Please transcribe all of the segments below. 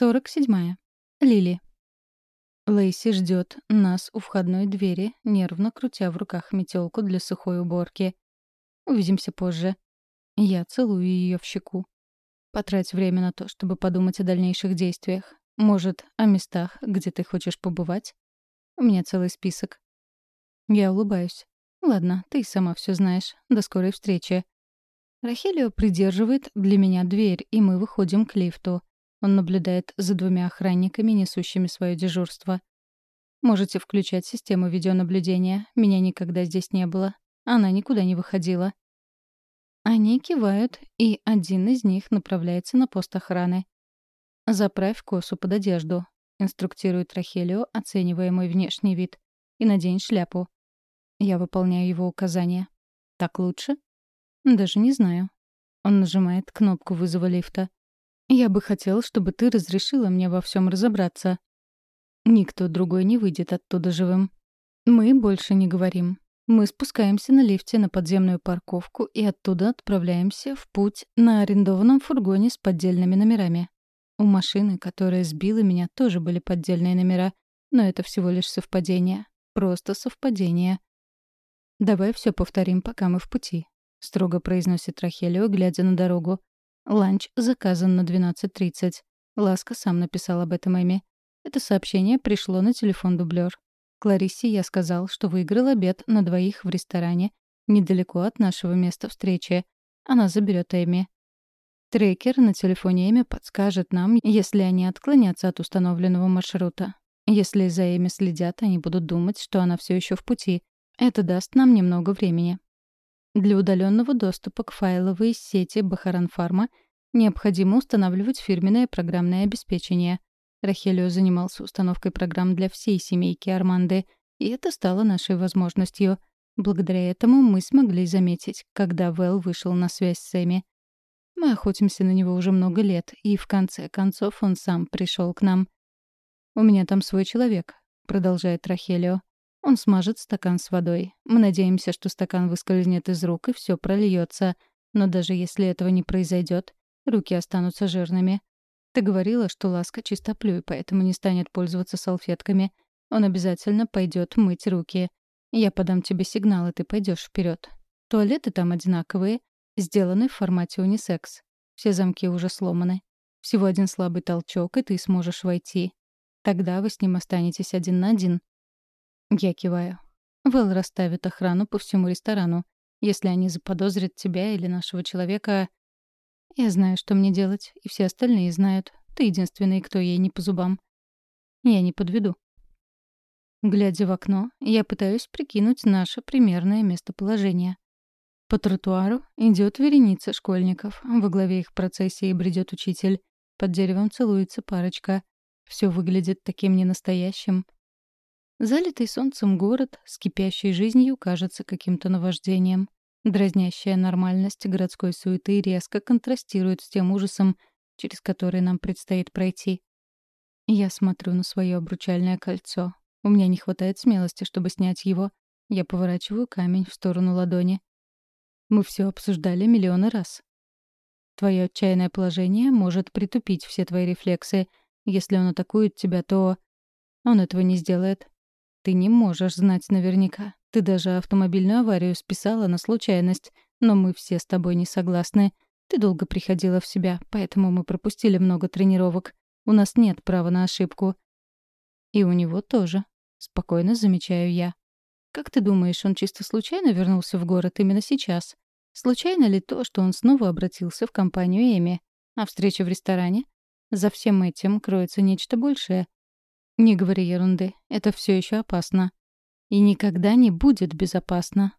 47. Лили. Лейси ждет нас у входной двери, нервно крутя в руках метелку для сухой уборки. Увидимся позже. Я целую ее в щеку. Потрать время на то, чтобы подумать о дальнейших действиях. Может, о местах, где ты хочешь побывать? У меня целый список. Я улыбаюсь. Ладно, ты сама все знаешь. До скорой встречи. Рахелио придерживает для меня дверь, и мы выходим к лифту. Он наблюдает за двумя охранниками, несущими свое дежурство. «Можете включать систему видеонаблюдения. Меня никогда здесь не было. Она никуда не выходила». Они кивают, и один из них направляется на пост охраны. «Заправь косу под одежду», — инструктирует Рахелио, оценивая мой внешний вид. «И надень шляпу». Я выполняю его указания. «Так лучше?» «Даже не знаю». Он нажимает кнопку вызова лифта. Я бы хотел, чтобы ты разрешила мне во всем разобраться. Никто другой не выйдет оттуда живым. Мы больше не говорим. Мы спускаемся на лифте на подземную парковку и оттуда отправляемся в путь на арендованном фургоне с поддельными номерами. У машины, которая сбила меня, тоже были поддельные номера, но это всего лишь совпадение. Просто совпадение. «Давай все повторим, пока мы в пути», — строго произносит Рахелио, глядя на дорогу. Ланч заказан на 12.30. Ласка сам написал об этом Эми. Это сообщение пришло на телефон дублер. Клариссе я сказал, что выиграл обед на двоих в ресторане недалеко от нашего места встречи. Она заберет Эми. Трекер на телефоне Эми подскажет нам, если они отклонятся от установленного маршрута. Если за Эми следят, они будут думать, что она все еще в пути. Это даст нам немного времени. Для удаленного доступа к файловой сети Бахаранфарма необходимо устанавливать фирменное программное обеспечение. Рахелио занимался установкой программ для всей семейки Арманды, и это стало нашей возможностью. Благодаря этому мы смогли заметить, когда Вэл вышел на связь с Эми. Мы охотимся на него уже много лет, и в конце концов он сам пришел к нам. «У меня там свой человек», — продолжает Рахелио. Он смажет стакан с водой. Мы надеемся, что стакан выскользнет из рук и все прольется. Но даже если этого не произойдет, руки останутся жирными. Ты говорила, что ласка чистоплюй, поэтому не станет пользоваться салфетками. Он обязательно пойдет мыть руки. Я подам тебе сигнал, и ты пойдешь вперед. Туалеты там одинаковые, сделаны в формате унисекс. Все замки уже сломаны. Всего один слабый толчок, и ты сможешь войти. Тогда вы с ним останетесь один на один. Я киваю. Вэл расставит охрану по всему ресторану. Если они заподозрят тебя или нашего человека... Я знаю, что мне делать, и все остальные знают. Ты единственный, кто ей не по зубам. Я не подведу. Глядя в окно, я пытаюсь прикинуть наше примерное местоположение. По тротуару идет вереница школьников. Во главе их процессии бредет учитель. Под деревом целуется парочка. Все выглядит таким ненастоящим. Залитый солнцем город с кипящей жизнью кажется каким-то наваждением. Дразнящая нормальность городской суеты резко контрастирует с тем ужасом, через который нам предстоит пройти. Я смотрю на свое обручальное кольцо. У меня не хватает смелости, чтобы снять его. Я поворачиваю камень в сторону ладони. Мы все обсуждали миллионы раз. Твое отчаянное положение может притупить все твои рефлексы. Если он атакует тебя, то... Он этого не сделает. Ты не можешь знать наверняка. Ты даже автомобильную аварию списала на случайность. Но мы все с тобой не согласны. Ты долго приходила в себя, поэтому мы пропустили много тренировок. У нас нет права на ошибку. И у него тоже. Спокойно замечаю я. Как ты думаешь, он чисто случайно вернулся в город именно сейчас? Случайно ли то, что он снова обратился в компанию Эми? А встреча в ресторане? За всем этим кроется нечто большее. Не говори ерунды, это все еще опасно. И никогда не будет безопасно.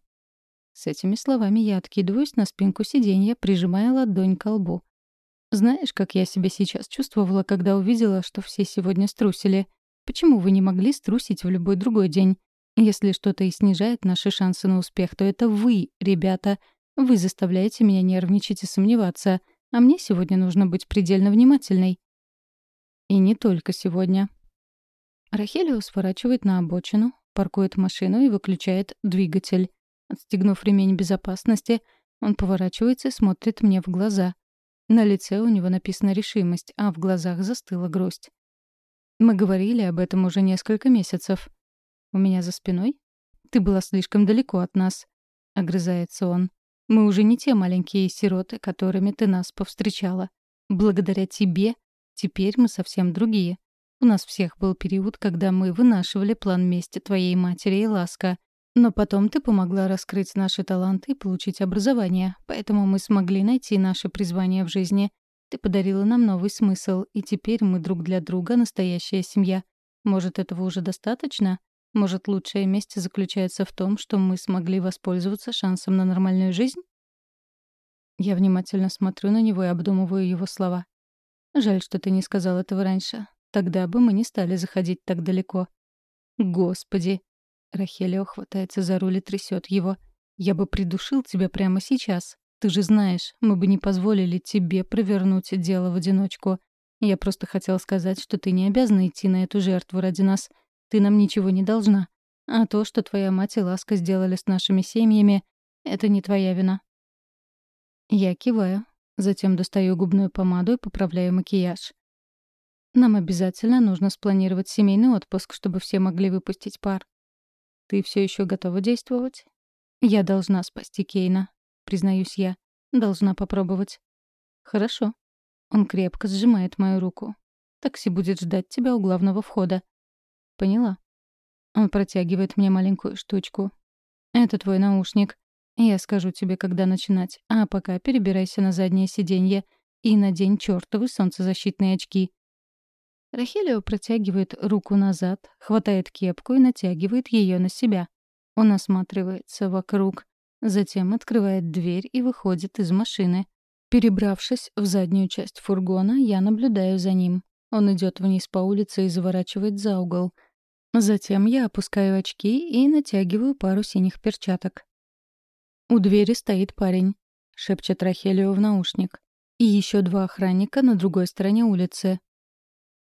С этими словами я откидываюсь на спинку сиденья, прижимая ладонь к лбу. Знаешь, как я себя сейчас чувствовала, когда увидела, что все сегодня струсили? Почему вы не могли струсить в любой другой день? Если что-то и снижает наши шансы на успех, то это вы, ребята. Вы заставляете меня нервничать и сомневаться. А мне сегодня нужно быть предельно внимательной. И не только сегодня. Рахелио сворачивает на обочину, паркует машину и выключает двигатель. Отстегнув ремень безопасности, он поворачивается и смотрит мне в глаза. На лице у него написана решимость, а в глазах застыла грусть. Мы говорили об этом уже несколько месяцев. У меня за спиной? Ты была слишком далеко от нас. Огрызается он. Мы уже не те маленькие сироты, которыми ты нас повстречала. Благодаря тебе теперь мы совсем другие. У нас всех был период, когда мы вынашивали план мести твоей матери и ласка. Но потом ты помогла раскрыть наши таланты и получить образование, поэтому мы смогли найти наше призвание в жизни. Ты подарила нам новый смысл, и теперь мы друг для друга настоящая семья. Может, этого уже достаточно? Может, лучшая месть заключается в том, что мы смогли воспользоваться шансом на нормальную жизнь? Я внимательно смотрю на него и обдумываю его слова. Жаль, что ты не сказал этого раньше. Тогда бы мы не стали заходить так далеко. Господи, Рахелио хватается за руль и трясет его. «Я бы придушил тебя прямо сейчас. Ты же знаешь, мы бы не позволили тебе провернуть дело в одиночку. Я просто хотел сказать, что ты не обязана идти на эту жертву ради нас. Ты нам ничего не должна. А то, что твоя мать и Ласка сделали с нашими семьями, это не твоя вина». Я киваю, затем достаю губную помаду и поправляю макияж. Нам обязательно нужно спланировать семейный отпуск, чтобы все могли выпустить пар. Ты все еще готова действовать? Я должна спасти Кейна, признаюсь я. Должна попробовать. Хорошо. Он крепко сжимает мою руку. Такси будет ждать тебя у главного входа. Поняла. Он протягивает мне маленькую штучку. Это твой наушник. Я скажу тебе, когда начинать. А пока перебирайся на заднее сиденье и надень чёртовы солнцезащитные очки. Рахелио протягивает руку назад, хватает кепку и натягивает ее на себя. Он осматривается вокруг, затем открывает дверь и выходит из машины. Перебравшись в заднюю часть фургона, я наблюдаю за ним. Он идет вниз по улице и заворачивает за угол. Затем я опускаю очки и натягиваю пару синих перчаток. «У двери стоит парень», — шепчет Рахелио в наушник. «И еще два охранника на другой стороне улицы.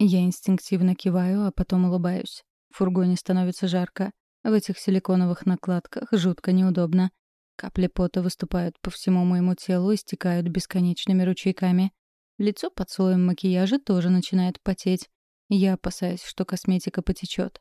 Я инстинктивно киваю, а потом улыбаюсь. В фургоне становится жарко. В этих силиконовых накладках жутко неудобно. Капли пота выступают по всему моему телу и стекают бесконечными ручейками. Лицо под слоем макияжа тоже начинает потеть. Я опасаюсь, что косметика потечет.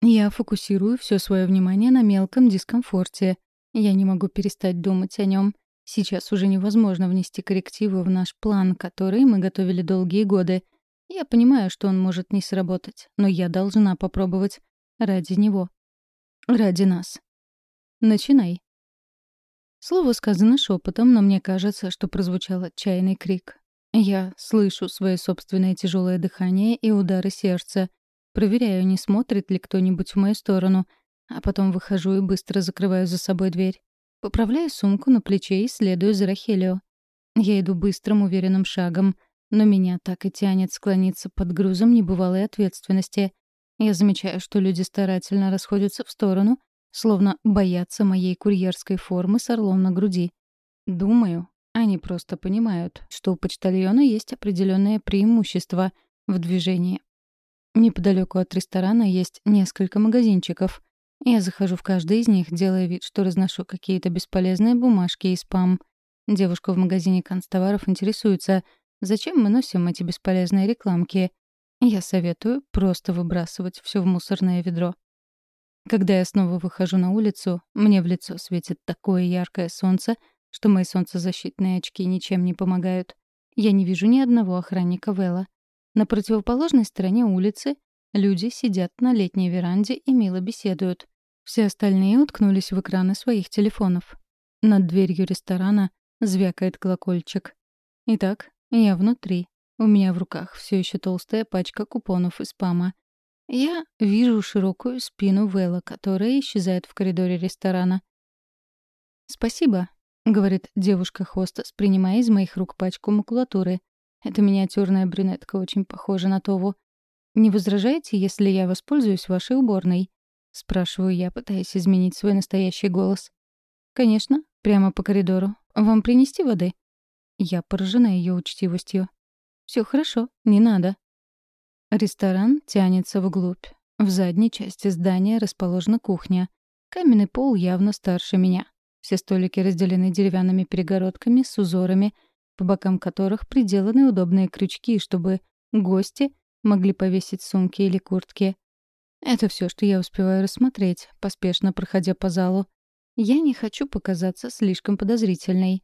Я фокусирую все свое внимание на мелком дискомфорте. Я не могу перестать думать о нем. Сейчас уже невозможно внести коррективы в наш план, который мы готовили долгие годы — я понимаю, что он может не сработать, но я должна попробовать. Ради него. Ради нас. Начинай. Слово сказано шепотом, но мне кажется, что прозвучал отчаянный крик. Я слышу свое собственное тяжелое дыхание и удары сердца. Проверяю, не смотрит ли кто-нибудь в мою сторону, а потом выхожу и быстро закрываю за собой дверь. Поправляю сумку на плече и следую за Рахелио. Я иду быстрым, уверенным шагом — но меня так и тянет склониться под грузом небывалой ответственности. Я замечаю, что люди старательно расходятся в сторону, словно боятся моей курьерской формы с орлом на груди. Думаю, они просто понимают, что у почтальона есть определенное преимущество в движении. Неподалеку от ресторана есть несколько магазинчиков. Я захожу в каждый из них, делая вид, что разношу какие-то бесполезные бумажки и спам. Девушка в магазине канцтоваров интересуется — Зачем мы носим эти бесполезные рекламки? Я советую просто выбрасывать все в мусорное ведро. Когда я снова выхожу на улицу, мне в лицо светит такое яркое солнце, что мои солнцезащитные очки ничем не помогают. Я не вижу ни одного охранника Вэлла. На противоположной стороне улицы люди сидят на летней веранде и мило беседуют. Все остальные уткнулись в экраны своих телефонов. Над дверью ресторана звякает колокольчик. Итак, я внутри. У меня в руках все еще толстая пачка купонов из спама. Я вижу широкую спину Вэлла, которая исчезает в коридоре ресторана. «Спасибо», — говорит девушка-хостес, принимая из моих рук пачку макулатуры. Эта миниатюрная брюнетка очень похожа на Тову. «Не возражаете, если я воспользуюсь вашей уборной?» — спрашиваю я, пытаясь изменить свой настоящий голос. «Конечно, прямо по коридору. Вам принести воды?» Я поражена ее учтивостью. Все хорошо, не надо. Ресторан тянется вглубь. В задней части здания расположена кухня. Каменный пол явно старше меня. Все столики разделены деревянными перегородками с узорами, по бокам которых приделаны удобные крючки, чтобы гости могли повесить сумки или куртки. Это все, что я успеваю рассмотреть, поспешно проходя по залу. Я не хочу показаться слишком подозрительной.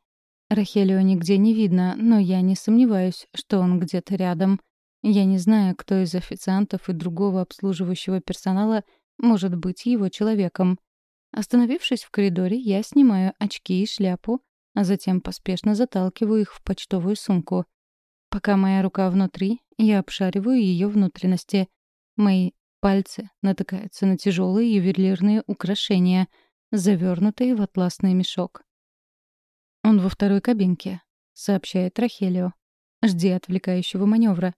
Рахелио нигде не видно, но я не сомневаюсь, что он где-то рядом. Я не знаю, кто из официантов и другого обслуживающего персонала может быть его человеком. Остановившись в коридоре, я снимаю очки и шляпу, а затем поспешно заталкиваю их в почтовую сумку. Пока моя рука внутри, я обшариваю ее внутренности. Мои пальцы натыкаются на тяжелые ювелирные украшения, завернутые в атласный мешок. «Он во второй кабинке», — сообщает Рахелио. «Жди отвлекающего маневра.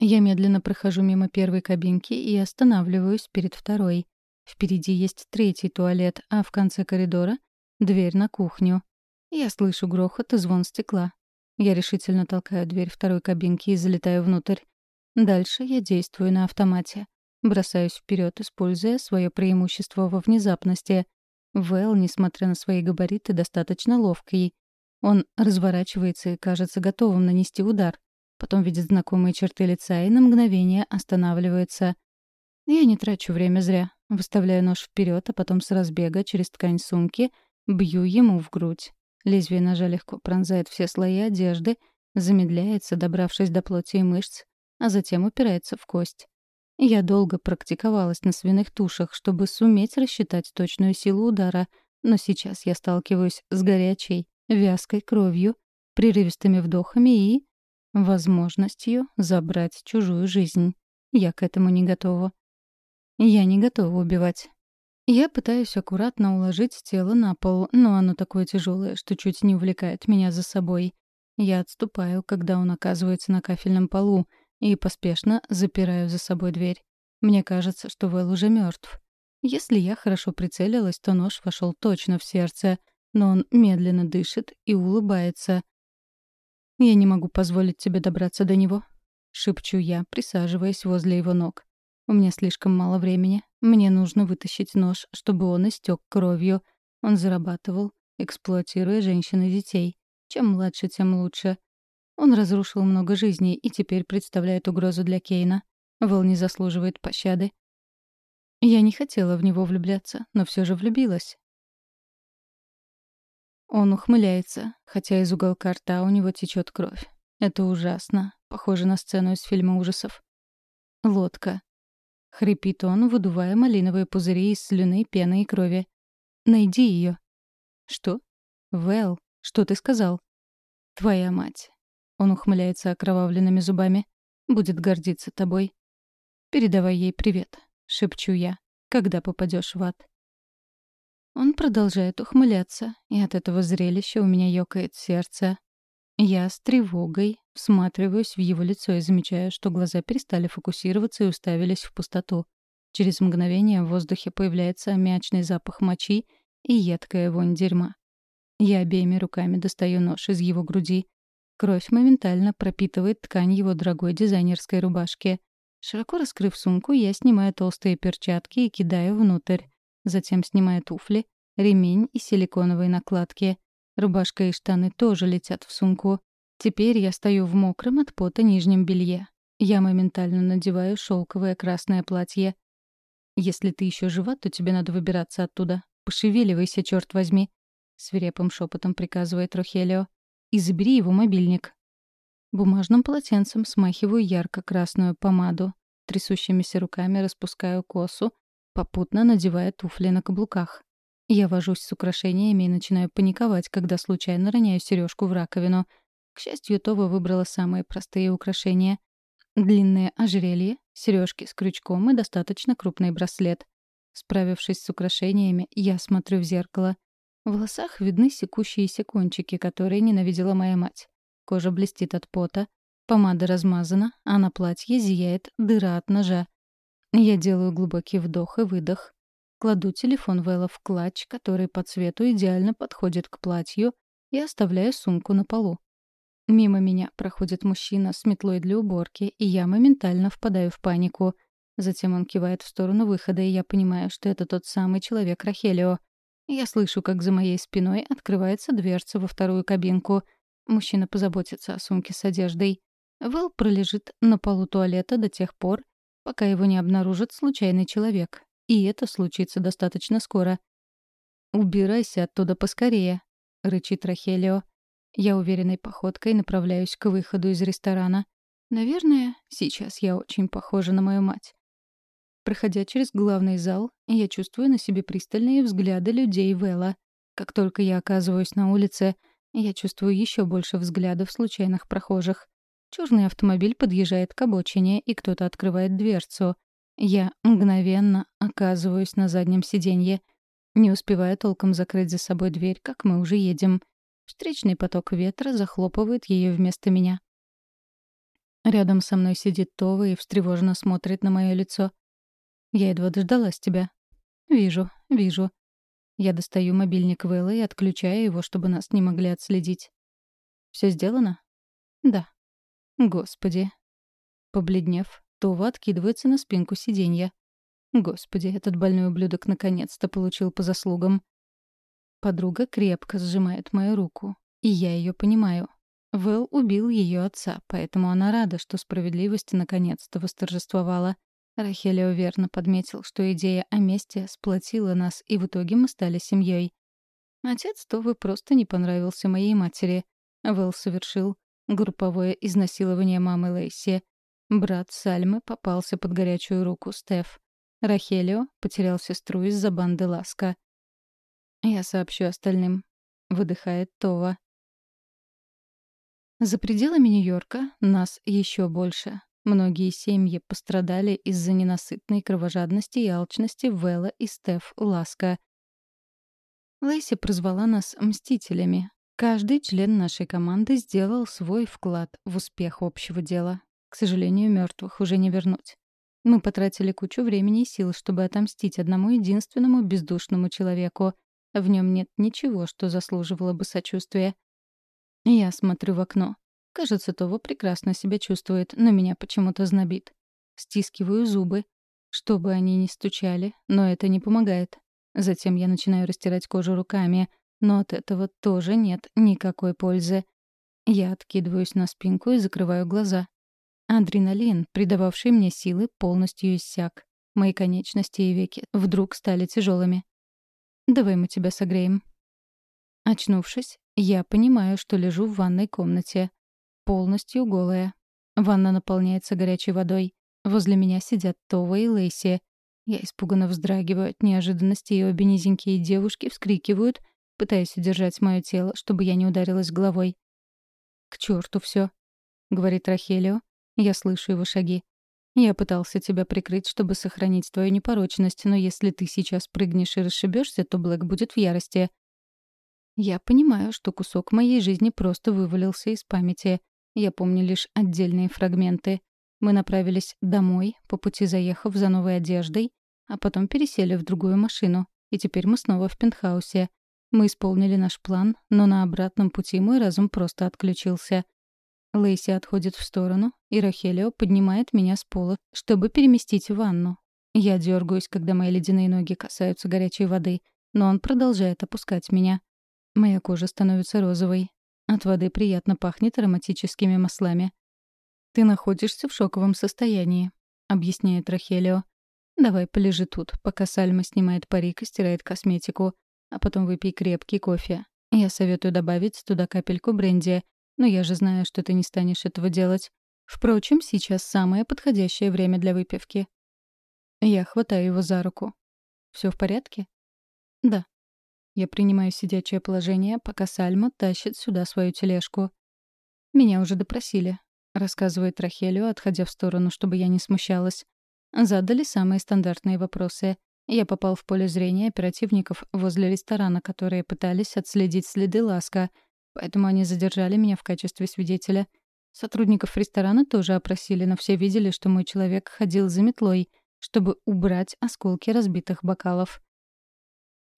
Я медленно прохожу мимо первой кабинки и останавливаюсь перед второй. Впереди есть третий туалет, а в конце коридора — дверь на кухню. Я слышу грохот и звон стекла. Я решительно толкаю дверь второй кабинки и залетаю внутрь. Дальше я действую на автомате. Бросаюсь вперед, используя свое преимущество во внезапности. Вэл, несмотря на свои габариты, достаточно ловкий. Он разворачивается и кажется готовым нанести удар. Потом видит знакомые черты лица и на мгновение останавливается. Я не трачу время зря. Выставляю нож вперед, а потом с разбега через ткань сумки бью ему в грудь. Лезвие ножа легко пронзает все слои одежды, замедляется, добравшись до плоти и мышц, а затем упирается в кость. Я долго практиковалась на свиных тушах, чтобы суметь рассчитать точную силу удара, но сейчас я сталкиваюсь с горячей, вязкой кровью, прерывистыми вдохами и возможностью забрать чужую жизнь. Я к этому не готова. Я не готова убивать. Я пытаюсь аккуратно уложить тело на пол, но оно такое тяжелое, что чуть не увлекает меня за собой. Я отступаю, когда он оказывается на кафельном полу, и поспешно запираю за собой дверь. Мне кажется, что Вэл уже мертв. Если я хорошо прицелилась, то нож вошел точно в сердце, но он медленно дышит и улыбается. «Я не могу позволить тебе добраться до него», — шепчу я, присаживаясь возле его ног. У меня слишком мало времени. Мне нужно вытащить нож, чтобы он истек кровью. Он зарабатывал, эксплуатируя женщин и детей. Чем младше, тем лучше. Он разрушил много жизней и теперь представляет угрозу для Кейна. Вол не заслуживает пощады. Я не хотела в него влюбляться, но все же влюбилась. Он ухмыляется, хотя из уголка рта у него течет кровь. Это ужасно. Похоже на сцену из фильма ужасов. Лодка. Хрипит он, выдувая малиновые пузыри из слюны, пены и крови. «Найди ее». «Что?» «Вэл, что ты сказал?» «Твоя мать». Он ухмыляется окровавленными зубами. «Будет гордиться тобой». «Передавай ей привет», — шепчу я, «когда попадешь в ад». Он продолжает ухмыляться, и от этого зрелища у меня ёкает сердце. Я с тревогой всматриваюсь в его лицо и замечаю, что глаза перестали фокусироваться и уставились в пустоту. Через мгновение в воздухе появляется аммиачный запах мочи и едкая вонь дерьма. Я обеими руками достаю нож из его груди. Кровь моментально пропитывает ткань его дорогой дизайнерской рубашки. Широко раскрыв сумку, я снимаю толстые перчатки и кидаю внутрь. Затем снимаю туфли, ремень и силиконовые накладки. Рубашка и штаны тоже летят в сумку. Теперь я стою в мокром от пота нижнем белье. Я моментально надеваю шелковое красное платье. «Если ты еще жива, то тебе надо выбираться оттуда. Пошевеливайся, черт возьми!» — свирепым шепотом приказывает Рохелио. «И забери его мобильник». Бумажным полотенцем смахиваю ярко-красную помаду. Трясущимися руками распускаю косу, попутно надевая туфли на каблуках. Я вожусь с украшениями и начинаю паниковать, когда случайно роняю сережку в раковину. К счастью, Това выбрала самые простые украшения. Длинное ожерелье, сережки с крючком и достаточно крупный браслет. Справившись с украшениями, я смотрю в зеркало. В волосах видны секущиеся кончики, которые ненавидела моя мать. Кожа блестит от пота, помада размазана, а на платье зияет дыра от ножа. Я делаю глубокий вдох и выдох. Кладу телефон Вэлла в клатч, который по цвету идеально подходит к платью, и оставляю сумку на полу. Мимо меня проходит мужчина с метлой для уборки, и я моментально впадаю в панику. Затем он кивает в сторону выхода, и я понимаю, что это тот самый человек Рахелио. Я слышу, как за моей спиной открывается дверца во вторую кабинку. Мужчина позаботится о сумке с одеждой. Вэл пролежит на полу туалета до тех пор, пока его не обнаружит случайный человек. И это случится достаточно скоро. «Убирайся оттуда поскорее», — рычит Рахелио. Я уверенной походкой направляюсь к выходу из ресторана. Наверное, сейчас я очень похожа на мою мать. Проходя через главный зал, я чувствую на себе пристальные взгляды людей Вэлла. Как только я оказываюсь на улице, я чувствую еще больше взглядов случайных прохожих. Черный автомобиль подъезжает к обочине, и кто-то открывает дверцу. Я мгновенно оказываюсь на заднем сиденье, не успевая толком закрыть за собой дверь, как мы уже едем. Встречный поток ветра захлопывает ее вместо меня. Рядом со мной сидит Това и встревоженно смотрит на мое лицо. «Я едва дождалась тебя». «Вижу, вижу». Я достаю мобильник Вэлла и отключаю его, чтобы нас не могли отследить. Все сделано?» «Да». «Господи». Побледнев, Това откидывается на спинку сиденья. «Господи, этот больной ублюдок наконец-то получил по заслугам». Подруга крепко сжимает мою руку. И я ее понимаю. Вэл убил ее отца, поэтому она рада, что справедливость наконец-то восторжествовала. Рахелио верно подметил, что идея о мести сплотила нас, и в итоге мы стали семьей. Отец Товы просто не понравился моей матери. Вэл совершил групповое изнасилование мамы Лейси. Брат Сальмы попался под горячую руку Стеф. Рахелио потерял сестру из-за банды Ласка. Я сообщу остальным. Выдыхает Това. За пределами Нью-Йорка нас еще больше. Многие семьи пострадали из-за ненасытной кровожадности и алчности Вэлла и Стеф Ласка. Лэйси прозвала нас «мстителями». Каждый член нашей команды сделал свой вклад в успех общего дела. К сожалению, мертвых уже не вернуть. Мы потратили кучу времени и сил, чтобы отомстить одному единственному бездушному человеку — в нем нет ничего, что заслуживало бы сочувствия. Я смотрю в окно. Кажется, Това прекрасно себя чувствует, но меня почему-то знобит. Стискиваю зубы, чтобы они не стучали, но это не помогает. Затем я начинаю растирать кожу руками, но от этого тоже нет никакой пользы. Я откидываюсь на спинку и закрываю глаза. Адреналин, придававший мне силы, полностью иссяк. Мои конечности и веки вдруг стали тяжелыми. Давай мы тебя согреем». Очнувшись, я понимаю, что лежу в ванной комнате. Полностью голая. Ванна наполняется горячей водой. Возле меня сидят Това и Лейси. Я испуганно вздрагиваю от неожиданности, и обе низенькие девушки вскрикивают, пытаясь удержать мое тело, чтобы я не ударилась головой. «К черту все, говорит Рахелио. Я слышу его шаги. Я пытался тебя прикрыть, чтобы сохранить твою непорочность, но если ты сейчас прыгнешь и расшибешься, то Блэк будет в ярости. Я понимаю, что кусок моей жизни просто вывалился из памяти. Я помню лишь отдельные фрагменты. Мы направились домой, по пути заехав за новой одеждой, а потом пересели в другую машину. И теперь мы снова в пентхаусе. Мы исполнили наш план, но на обратном пути мой разум просто отключился — Лейси отходит в сторону, и Рахелио поднимает меня с пола, чтобы переместить в ванну. Я дергаюсь, когда мои ледяные ноги касаются горячей воды, но он продолжает опускать меня. Моя кожа становится розовой. От воды приятно пахнет ароматическими маслами. «Ты находишься в шоковом состоянии», — объясняет Рахелио. «Давай полежи тут, пока Сальма снимает парик и стирает косметику, а потом выпей крепкий кофе. Я советую добавить туда капельку бренди, но я же знаю, что ты не станешь этого делать. Впрочем, сейчас самое подходящее время для выпивки. Я хватаю его за руку. Все в порядке? Да. Я принимаю сидячее положение, пока Сальма тащит сюда свою тележку. Меня уже допросили, рассказывает Рахелио, отходя в сторону, чтобы я не смущалась. Задали самые стандартные вопросы. Я попал в поле зрения оперативников возле ресторана, которые пытались отследить следы Ласка — поэтому они задержали меня в качестве свидетеля. Сотрудников ресторана тоже опросили, но все видели, что мой человек ходил за метлой, чтобы убрать осколки разбитых бокалов.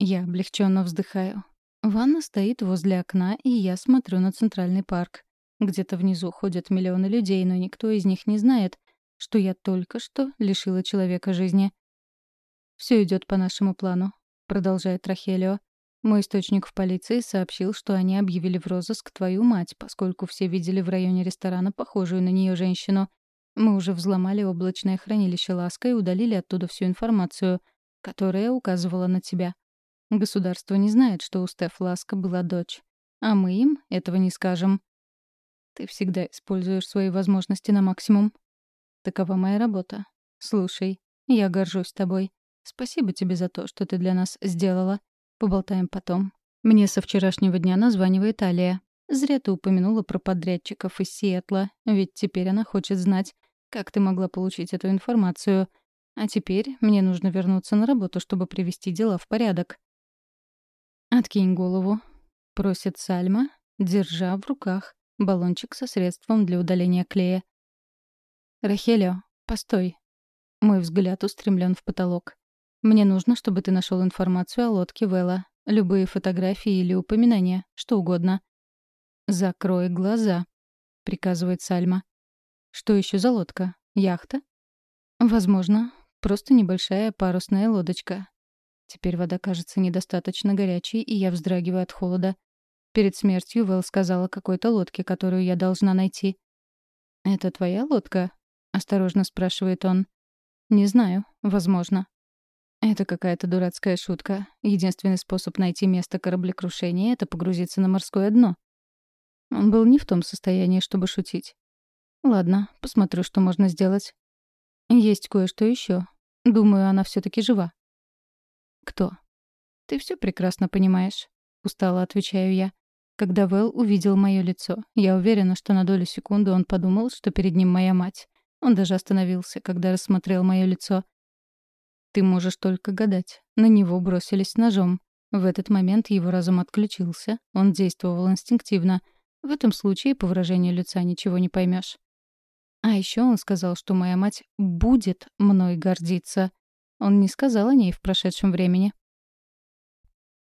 Я облегченно вздыхаю. Ванна стоит возле окна, и я смотрю на центральный парк. Где-то внизу ходят миллионы людей, но никто из них не знает, что я только что лишила человека жизни. Все идет по нашему плану», — продолжает Рахелио. Мой источник в полиции сообщил, что они объявили в розыск твою мать, поскольку все видели в районе ресторана похожую на нее женщину. Мы уже взломали облачное хранилище Ласка и удалили оттуда всю информацию, которая указывала на тебя. Государство не знает, что у Стеф Ласка была дочь. А мы им этого не скажем. Ты всегда используешь свои возможности на максимум. Такова моя работа. Слушай, я горжусь тобой. Спасибо тебе за то, что ты для нас сделала. Поболтаем потом. Мне со вчерашнего дня названивает Алия. Зря ты упомянула про подрядчиков из Сиэтла, ведь теперь она хочет знать, как ты могла получить эту информацию. А теперь мне нужно вернуться на работу, чтобы привести дела в порядок. «Откинь голову», — просит Сальма, держа в руках баллончик со средством для удаления клея. «Рахелио, постой». Мой взгляд устремлен в потолок. Мне нужно, чтобы ты нашел информацию о лодке Вэлла. Любые фотографии или упоминания, что угодно. «Закрой глаза», — приказывает Сальма. «Что еще за лодка? Яхта?» «Возможно. Просто небольшая парусная лодочка. Теперь вода кажется недостаточно горячей, и я вздрагиваю от холода. Перед смертью Вэл сказала какой-то лодке, которую я должна найти. «Это твоя лодка?» — осторожно спрашивает он. «Не знаю. Возможно. Это какая-то дурацкая шутка. Единственный способ найти место кораблекрушения — это погрузиться на морское дно. Он был не в том состоянии, чтобы шутить. Ладно, посмотрю, что можно сделать. Есть кое-что еще. Думаю, она все таки жива. Кто? Ты все прекрасно понимаешь. Устало отвечаю я. Когда Вэл увидел мое лицо, я уверена, что на долю секунды он подумал, что перед ним моя мать. Он даже остановился, когда рассмотрел мое лицо. Ты можешь только гадать. На него бросились ножом. В этот момент его разум отключился. Он действовал инстинктивно. В этом случае по выражению лица ничего не поймешь. А еще он сказал, что моя мать будет мной гордиться. Он не сказал о ней в прошедшем времени.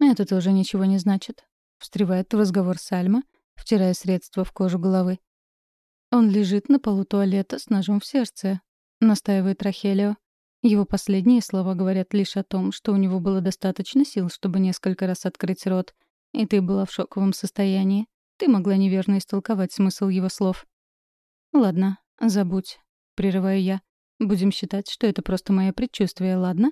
Это тоже ничего не значит. Встревает в разговор Сальма, втирая средства в кожу головы. Он лежит на полу туалета с ножом в сердце, настаивает Рахелио. Его последние слова говорят лишь о том, что у него было достаточно сил, чтобы несколько раз открыть рот. И ты была в шоковом состоянии. Ты могла неверно истолковать смысл его слов. «Ладно, забудь», — прерываю я. «Будем считать, что это просто мое предчувствие, ладно?»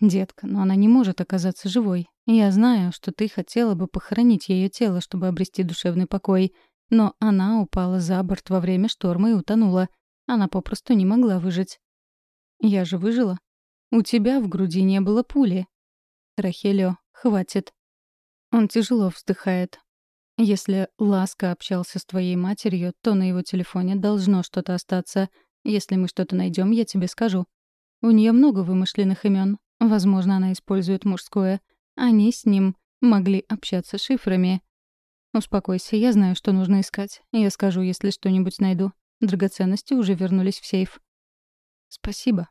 «Детка, но она не может оказаться живой. Я знаю, что ты хотела бы похоронить ее тело, чтобы обрести душевный покой. Но она упала за борт во время шторма и утонула. Она попросту не могла выжить. Я же выжила. У тебя в груди не было пули. Рахелио, хватит. Он тяжело вздыхает. Если Ласка общался с твоей матерью, то на его телефоне должно что-то остаться. Если мы что-то найдем, я тебе скажу. У нее много вымышленных имен. Возможно, она использует мужское. Они с ним могли общаться шифрами. Успокойся, я знаю, что нужно искать. Я скажу, если что-нибудь найду. Драгоценности уже вернулись в сейф. Спасибо.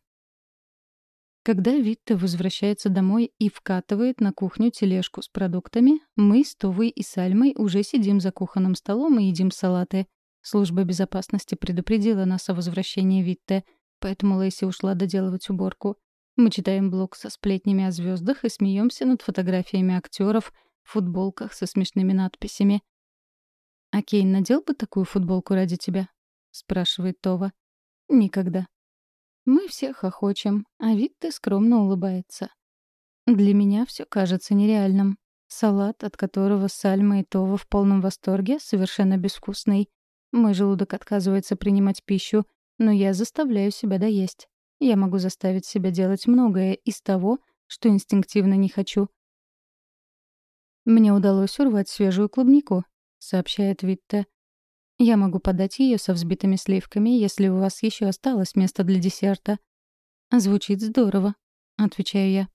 Когда Витта возвращается домой и вкатывает на кухню тележку с продуктами, мы с Товой и Сальмой уже сидим за кухонным столом и едим салаты. Служба безопасности предупредила нас о возвращении Витте, поэтому Лэйси ушла доделывать уборку. Мы читаем блог со сплетнями о звездах и смеемся над фотографиями актеров в футболках со смешными надписями. «А Кейн надел бы такую футболку ради тебя?» — спрашивает Това. «Никогда», мы все хохочем, а Витте скромно улыбается. Для меня все кажется нереальным. Салат, от которого Сальма и Това в полном восторге, совершенно безвкусный. Мой желудок отказывается принимать пищу, но я заставляю себя доесть. Я могу заставить себя делать многое из того, что инстинктивно не хочу. «Мне удалось урвать свежую клубнику», — сообщает Витте. Я могу подать ее со взбитыми сливками, если у вас еще осталось место для десерта. Звучит здорово, отвечаю я.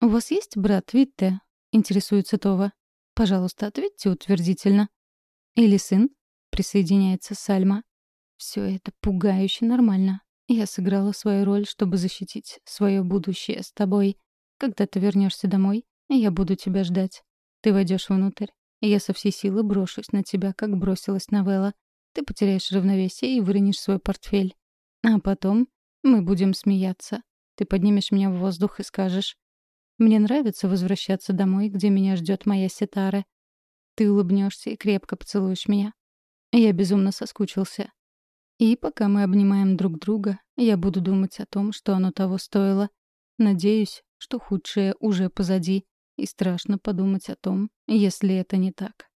У вас есть брат Витте? интересуется Това. Пожалуйста, ответьте утвердительно. Или сын? присоединяется Сальма. Все это пугающе нормально. Я сыграла свою роль, чтобы защитить свое будущее с тобой. Когда ты вернешься домой, я буду тебя ждать. Ты войдешь внутрь, я со всей силы брошусь на тебя, как бросилась на Вэлла. Ты потеряешь равновесие и выронишь свой портфель. А потом мы будем смеяться. Ты поднимешь меня в воздух и скажешь Мне нравится возвращаться домой, где меня ждет моя ситара. Ты улыбнешься и крепко поцелуешь меня. Я безумно соскучился. И пока мы обнимаем друг друга, я буду думать о том, что оно того стоило. Надеюсь, что худшее уже позади, и страшно подумать о том, если это не так.